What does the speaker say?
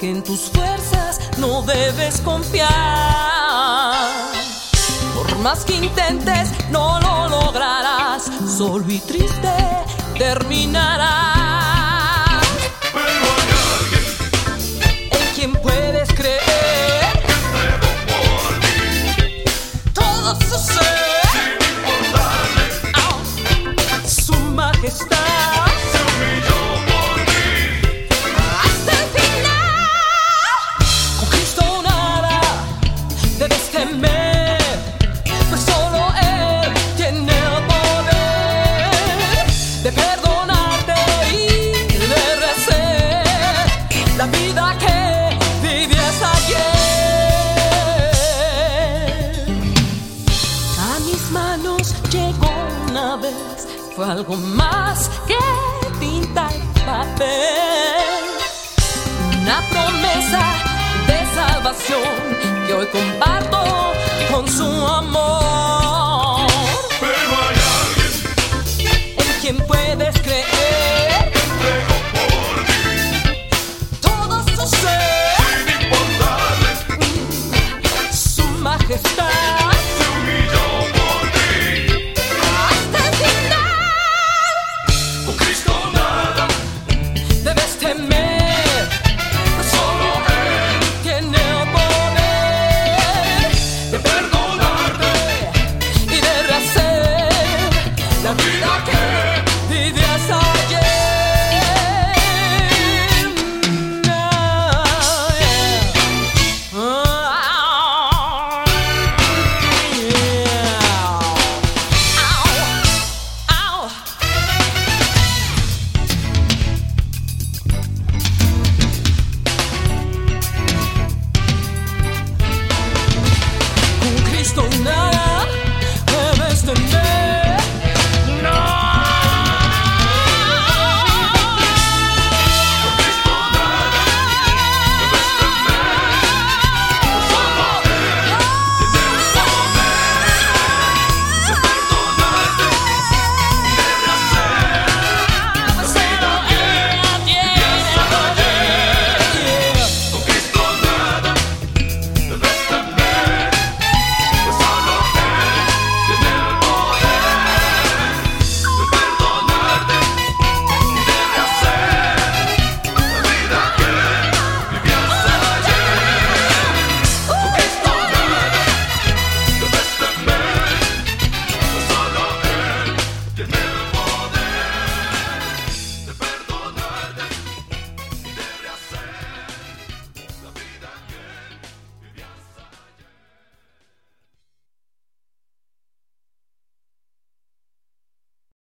Que en tus fuerzas no debes confiar. Por más que intentes, no lo lograrás. Solo y triste terminarás. Pero hay alguien En quien puedes creer. Todo su ser. sin importarle, Ah, Su majestad. Que vivías ayer. A mis manos llegó una vez, fue algo más que tinta y papel. Una promesa de salvación que hoy comparto con su amor. Su majestad. don't know.